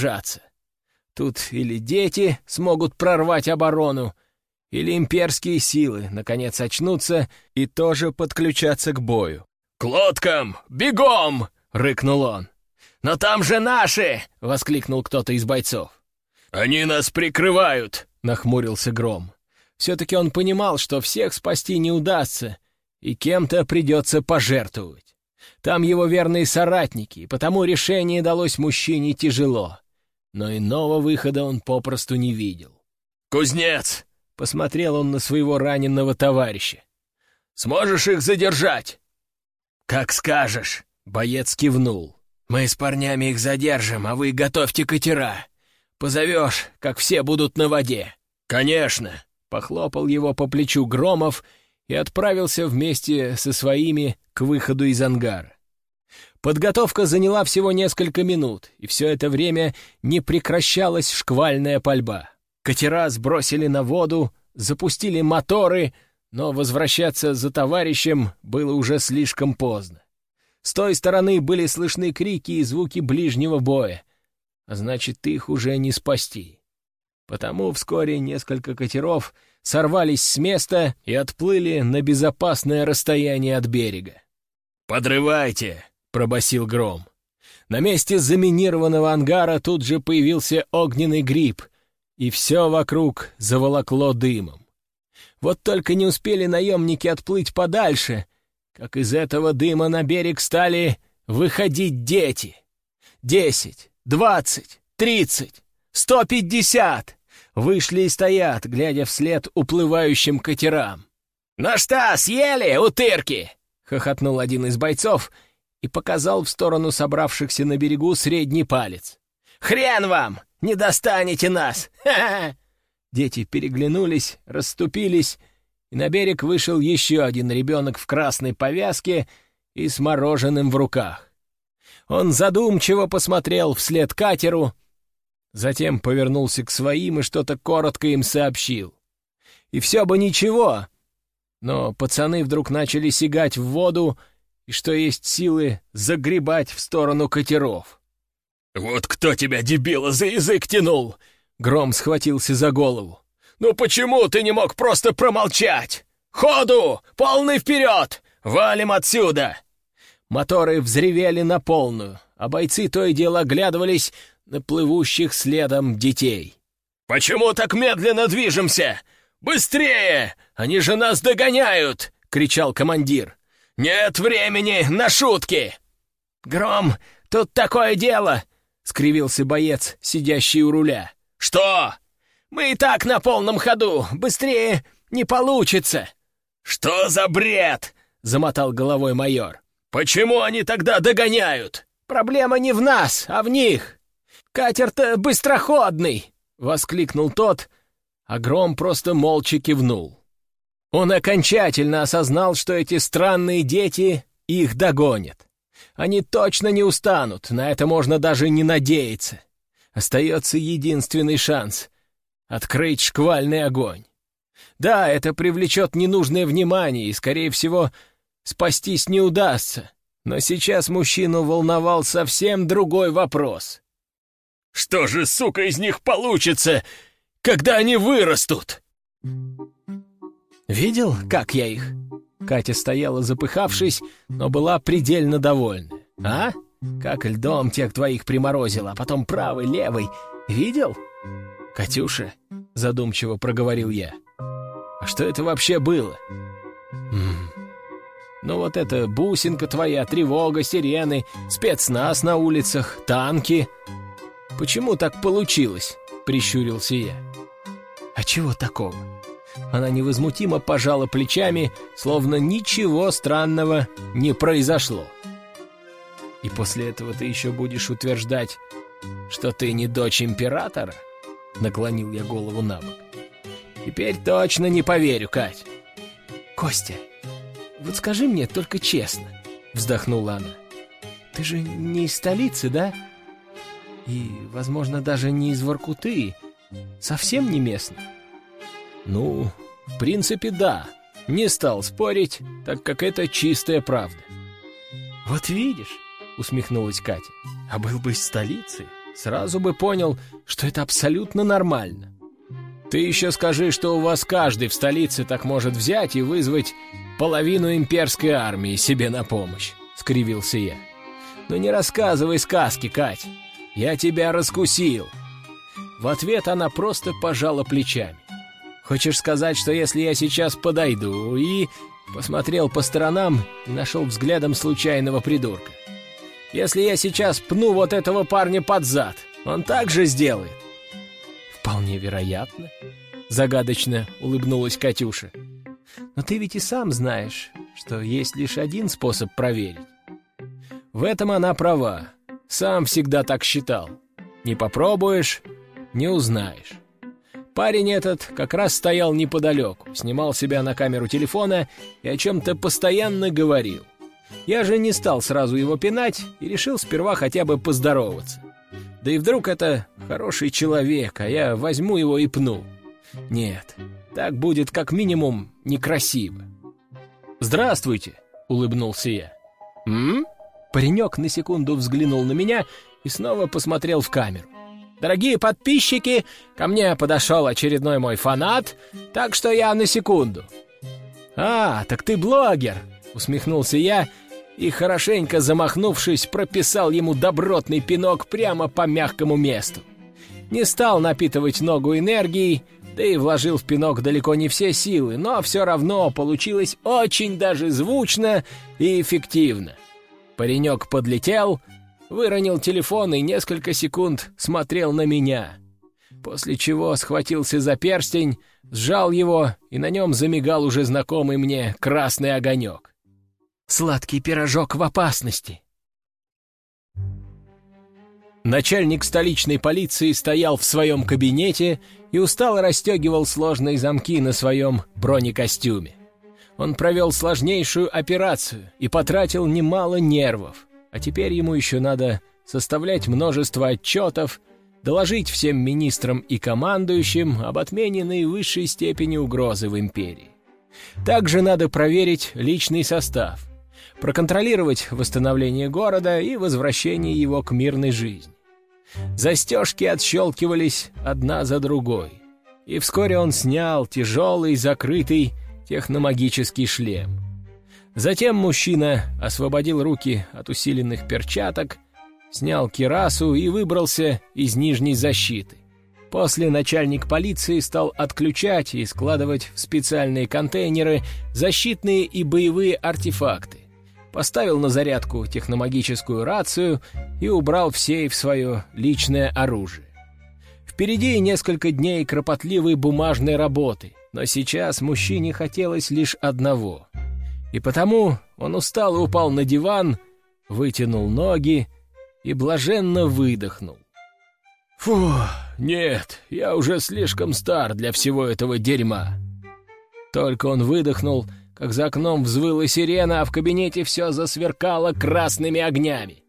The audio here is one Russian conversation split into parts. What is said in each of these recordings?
держаться. Тут или дети смогут прорвать оборону, или имперские силы, наконец, очнутся и тоже подключаться к бою. «К лодкам! Бегом!» — рыкнул он. «Но там же наши!» — воскликнул кто-то из бойцов. «Они нас прикрывают!» — нахмурился Гром. Все-таки он понимал, что всех спасти не удастся, и кем-то придется пожертвовать. Там его верные соратники, и потому решение далось мужчине тяжело. Но иного выхода он попросту не видел. «Кузнец!» — посмотрел он на своего раненого товарища. «Сможешь их задержать?» «Как скажешь!» — боец кивнул. «Мы с парнями их задержим, а вы готовьте катера. Позовешь, как все будут на воде». «Конечно!» — похлопал его по плечу Громов и отправился вместе со своими к выходу из ангара. Подготовка заняла всего несколько минут, и все это время не прекращалась шквальная пальба. Катера сбросили на воду, запустили моторы, но возвращаться за товарищем было уже слишком поздно. С той стороны были слышны крики и звуки ближнего боя, а значит, их уже не спасти. Потому вскоре несколько катеров — сорвались с места и отплыли на безопасное расстояние от берега. «Подрывайте!» — пробасил Гром. На месте заминированного ангара тут же появился огненный гриб, и все вокруг заволокло дымом. Вот только не успели наемники отплыть подальше, как из этого дыма на берег стали выходить дети. Десять, двадцать, тридцать, сто пятьдесят! вышли и стоят, глядя вслед уплывающим катерам. «Ну что, съели, утырки?» — хохотнул один из бойцов и показал в сторону собравшихся на берегу средний палец. «Хрен вам! Не достанете нас! Ха-ха!» Дети переглянулись, расступились, и на берег вышел еще один ребенок в красной повязке и с мороженым в руках. Он задумчиво посмотрел вслед катеру, Затем повернулся к своим и что-то коротко им сообщил. И все бы ничего, но пацаны вдруг начали сигать в воду и, что есть силы, загребать в сторону катеров. «Вот кто тебя, дебила, за язык тянул!» Гром схватился за голову. «Ну почему ты не мог просто промолчать? Ходу! Полный вперед! Валим отсюда!» Моторы взревели на полную, а бойцы то и дело оглядывались на плывущих следом детей. «Почему так медленно движемся? Быстрее! Они же нас догоняют!» — кричал командир. «Нет времени на шутки!» «Гром, тут такое дело!» — скривился боец, сидящий у руля. «Что?» «Мы и так на полном ходу! Быстрее не получится!» «Что за бред?» — замотал головой майор. «Почему они тогда догоняют?» «Проблема не в нас, а в них!» «Катер-то быстроходный!» — воскликнул тот, а Гром просто молча кивнул. Он окончательно осознал, что эти странные дети их догонят. Они точно не устанут, на это можно даже не надеяться. Остается единственный шанс — открыть шквальный огонь. Да, это привлечет ненужное внимание, и, скорее всего, спастись не удастся. Но сейчас мужчину волновал совсем другой вопрос. Что же, сука, из них получится, когда они вырастут?» «Видел, как я их?» Катя стояла запыхавшись, но была предельно довольна. «А? Как льдом тех твоих приморозила, а потом правый, левый. Видел?» «Катюша», — задумчиво проговорил я, — «а что это вообще было?» М -м. «Ну вот это бусинка твоя, тревога, сирены, спецназ на улицах, танки...» «Почему так получилось?» — прищурился я. «А чего такого?» Она невозмутимо пожала плечами, словно ничего странного не произошло. «И после этого ты еще будешь утверждать, что ты не дочь императора?» Наклонил я голову на бок. «Теперь точно не поверю, Кать». «Костя, вот скажи мне только честно», — вздохнула она. «Ты же не из столицы, да?» И, возможно, даже не из Воркуты, совсем не местный. Ну, в принципе, да. Не стал спорить, так как это чистая правда. «Вот видишь», — усмехнулась Катя, — «а был бы из столицы, сразу бы понял, что это абсолютно нормально. Ты еще скажи, что у вас каждый в столице так может взять и вызвать половину имперской армии себе на помощь, — скривился я. Но не рассказывай сказки, Кать. Я тебя раскусил. В ответ она просто пожала плечами. Хочешь сказать, что если я сейчас подойду и... Посмотрел по сторонам и нашел взглядом случайного придурка. Если я сейчас пну вот этого парня под зад, он так же сделает. Вполне вероятно, загадочно улыбнулась Катюша. Но ты ведь и сам знаешь, что есть лишь один способ проверить. В этом она права. Сам всегда так считал. Не попробуешь — не узнаешь. Парень этот как раз стоял неподалеку, снимал себя на камеру телефона и о чем-то постоянно говорил. Я же не стал сразу его пинать и решил сперва хотя бы поздороваться. Да и вдруг это хороший человек, а я возьму его и пну. Нет, так будет как минимум некрасиво. «Здравствуйте!» — улыбнулся я. «М?» Паренек на секунду взглянул на меня и снова посмотрел в камеру. «Дорогие подписчики, ко мне подошел очередной мой фанат, так что я на секунду». «А, так ты блогер!» — усмехнулся я и, хорошенько замахнувшись, прописал ему добротный пинок прямо по мягкому месту. Не стал напитывать ногу энергией, да и вложил в пинок далеко не все силы, но все равно получилось очень даже звучно и эффективно. Паренек подлетел, выронил телефон и несколько секунд смотрел на меня, после чего схватился за перстень, сжал его, и на нем замигал уже знакомый мне красный огонек. Сладкий пирожок в опасности. Начальник столичной полиции стоял в своем кабинете и устало расстегивал сложные замки на своем бронекостюме. Он провел сложнейшую операцию и потратил немало нервов, а теперь ему еще надо составлять множество отчетов, доложить всем министрам и командующим об отмене наивысшей степени угрозы в империи. Также надо проверить личный состав, проконтролировать восстановление города и возвращение его к мирной жизни. Застежки отщелкивались одна за другой, и вскоре он снял тяжелый закрытый техномагический шлем. Затем мужчина освободил руки от усиленных перчаток, снял кирасу и выбрался из нижней защиты. После начальник полиции стал отключать и складывать в специальные контейнеры защитные и боевые артефакты поставил на зарядку техномагическую рацию и убрал в сейф свое личное оружие. Впереди несколько дней кропотливой бумажной работы, но сейчас мужчине хотелось лишь одного. И потому он устал и упал на диван, вытянул ноги и блаженно выдохнул. «Фу, нет, я уже слишком стар для всего этого дерьма». Только он выдохнул — как за окном взвыла сирена, а в кабинете все засверкало красными огнями.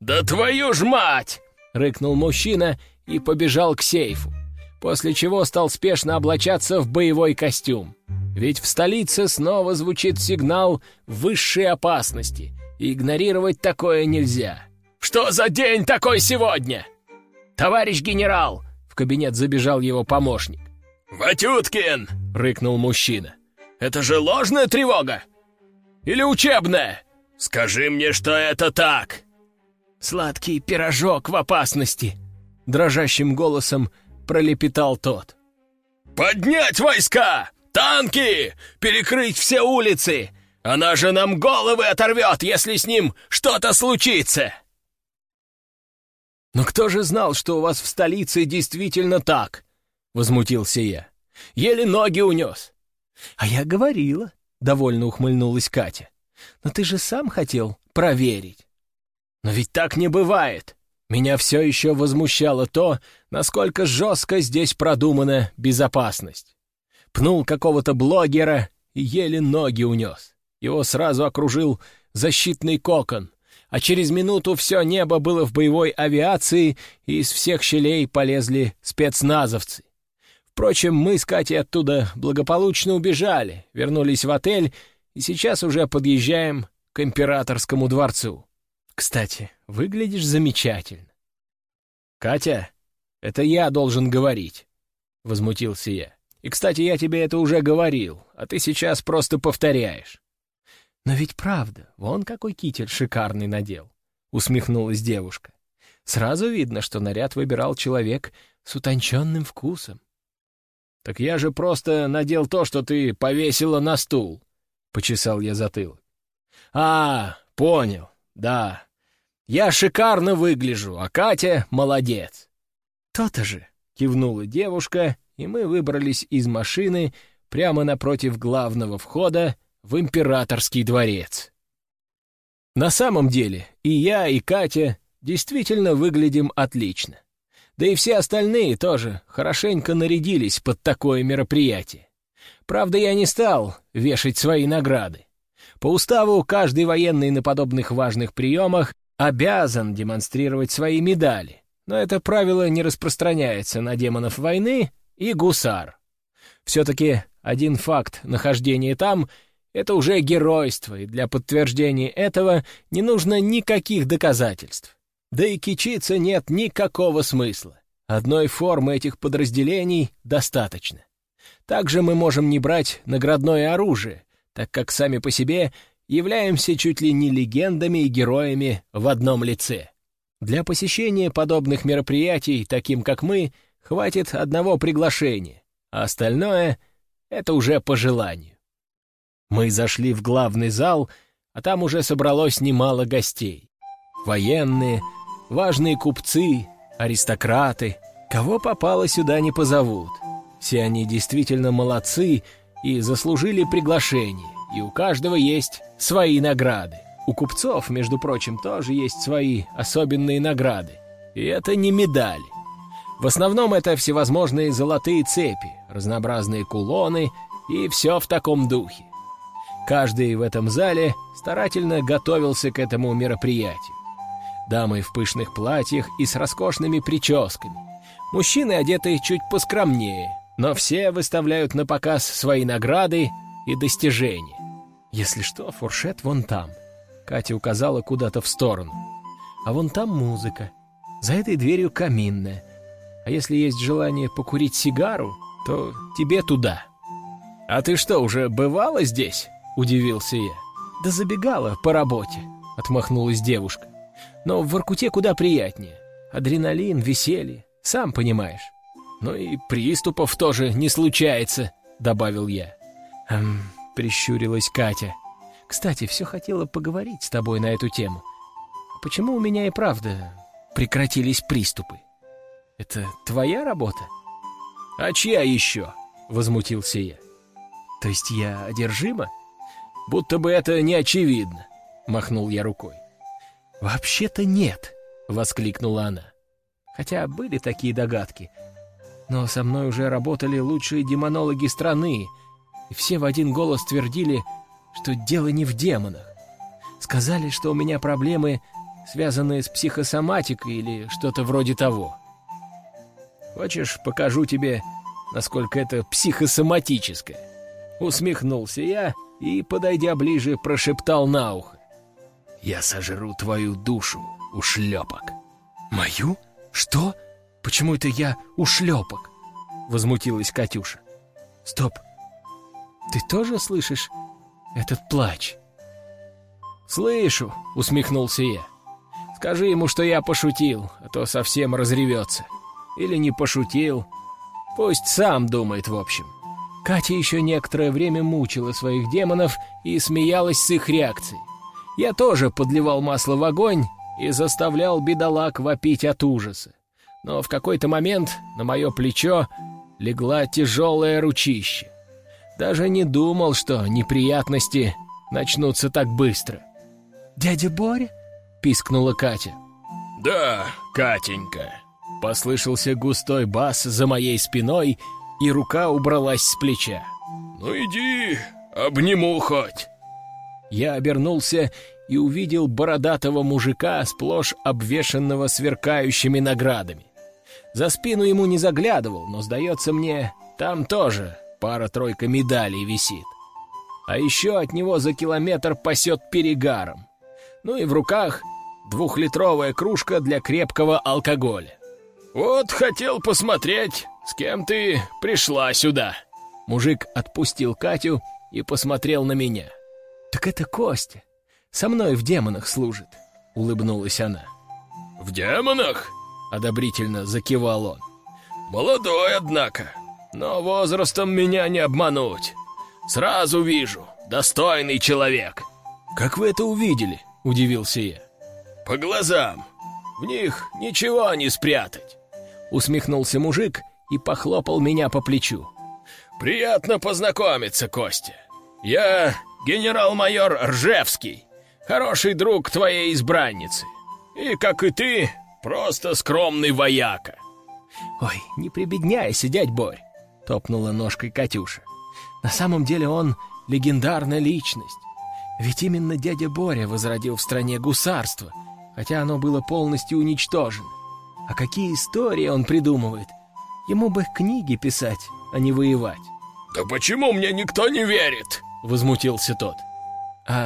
«Да твою ж мать!» — рыкнул мужчина и побежал к сейфу, после чего стал спешно облачаться в боевой костюм. Ведь в столице снова звучит сигнал высшей опасности, игнорировать такое нельзя. «Что за день такой сегодня?» «Товарищ генерал!» — в кабинет забежал его помощник. «Ватюткин!» — рыкнул мужчина. Это же ложная тревога? Или учебная? Скажи мне, что это так!» «Сладкий пирожок в опасности!» — дрожащим голосом пролепетал тот. «Поднять войска! Танки! Перекрыть все улицы! Она же нам головы оторвет, если с ним что-то случится!» «Но кто же знал, что у вас в столице действительно так?» — возмутился я. «Еле ноги унес. «А я говорила», — довольно ухмыльнулась Катя. «Но ты же сам хотел проверить». «Но ведь так не бывает. Меня все еще возмущало то, насколько жестко здесь продумана безопасность. Пнул какого-то блогера и еле ноги унес. Его сразу окружил защитный кокон, а через минуту все небо было в боевой авиации, и из всех щелей полезли спецназовцы. Впрочем, мы с Катей оттуда благополучно убежали, вернулись в отель и сейчас уже подъезжаем к императорскому дворцу. Кстати, выглядишь замечательно. «Катя, это я должен говорить», — возмутился я. «И, кстати, я тебе это уже говорил, а ты сейчас просто повторяешь». «Но ведь правда, вон какой китель шикарный надел», — усмехнулась девушка. «Сразу видно, что наряд выбирал человек с утонченным вкусом». «Так я же просто надел то, что ты повесила на стул», — почесал я затылок. «А, понял, да. Я шикарно выгляжу, а Катя молодец». «То-то же», — кивнула девушка, и мы выбрались из машины прямо напротив главного входа в императорский дворец. На самом деле и я, и Катя действительно выглядим отлично. Да и все остальные тоже хорошенько нарядились под такое мероприятие. Правда, я не стал вешать свои награды. По уставу каждый военный на подобных важных приемах обязан демонстрировать свои медали, но это правило не распространяется на демонов войны и гусар. Все-таки один факт нахождения там — это уже геройство, и для подтверждения этого не нужно никаких доказательств. Да и кичиться нет никакого смысла. Одной формы этих подразделений достаточно. Также мы можем не брать наградное оружие, так как сами по себе являемся чуть ли не легендами и героями в одном лице. Для посещения подобных мероприятий, таким как мы, хватит одного приглашения, а остальное — это уже по желанию. Мы зашли в главный зал, а там уже собралось немало гостей. Военные, важные купцы, аристократы. Кого попало сюда не позовут. Все они действительно молодцы и заслужили приглашение, и у каждого есть свои награды. У купцов, между прочим, тоже есть свои особенные награды. И это не медали. В основном это всевозможные золотые цепи, разнообразные кулоны и все в таком духе. Каждый в этом зале старательно готовился к этому мероприятию дамы в пышных платьях и с роскошными прическами. Мужчины одеты чуть поскромнее, но все выставляют на показ свои награды и достижения. Если что, фуршет вон там. Катя указала куда-то в сторону. А вон там музыка. За этой дверью каминная. А если есть желание покурить сигару, то тебе туда. «А ты что, уже бывала здесь?» — удивился я. «Да забегала по работе», — отмахнулась девушка. Но в Воркуте куда приятнее. Адреналин, веселье, сам понимаешь. Ну и приступов тоже не случается, добавил я. Эм, прищурилась Катя. Кстати, все хотела поговорить с тобой на эту тему. Почему у меня и правда прекратились приступы? Это твоя работа? А чья еще? Возмутился я. То есть я одержима? Будто бы это не очевидно, махнул я рукой. «Вообще-то нет!» — воскликнула она. Хотя были такие догадки. Но со мной уже работали лучшие демонологи страны, и все в один голос твердили, что дело не в демонах. Сказали, что у меня проблемы, связанные с психосоматикой или что-то вроде того. Хочешь, покажу тебе, насколько это психосоматическое?» Усмехнулся я и, подойдя ближе, прошептал на ухо. Я сожру твою душу, ушлепок. Мою? Что? Почему это я ушлепок? Возмутилась Катюша. Стоп. Ты тоже слышишь этот плач? Слышу, усмехнулся я. Скажи ему, что я пошутил, а то совсем разревется. Или не пошутил. Пусть сам думает, в общем. Катя еще некоторое время мучила своих демонов и смеялась с их реакцией. Я тоже подливал масло в огонь и заставлял бедолаг вопить от ужаса. Но в какой-то момент на мое плечо легла тяжелая ручище. Даже не думал, что неприятности начнутся так быстро. «Дядя Боря?» — пискнула Катя. «Да, Катенька», — послышался густой бас за моей спиной, и рука убралась с плеча. «Ну иди, обниму хоть». Я обернулся и увидел бородатого мужика, сплошь обвешанного сверкающими наградами. За спину ему не заглядывал, но, сдается мне, там тоже пара-тройка медалей висит. А еще от него за километр пасет перегаром. Ну и в руках двухлитровая кружка для крепкого алкоголя. «Вот хотел посмотреть, с кем ты пришла сюда». Мужик отпустил Катю и посмотрел на меня. «Так это Костя. Со мной в демонах служит», — улыбнулась она. «В демонах?» — одобрительно закивал он. «Молодой, однако, но возрастом меня не обмануть. Сразу вижу, достойный человек». «Как вы это увидели?» — удивился я. «По глазам. В них ничего не спрятать», — усмехнулся мужик и похлопал меня по плечу. «Приятно познакомиться, Костя. Я генерал-майор Ржевский, хороший друг твоей избранницы. И, как и ты, просто скромный вояка». «Ой, не прибедняйся, дядь Борь», — топнула ножкой Катюша. «На самом деле он легендарная личность. Ведь именно дядя Боря возродил в стране гусарство, хотя оно было полностью уничтожено. А какие истории он придумывает? Ему бы книги писать, а не воевать. «Да почему мне никто не верит?» — возмутился тот.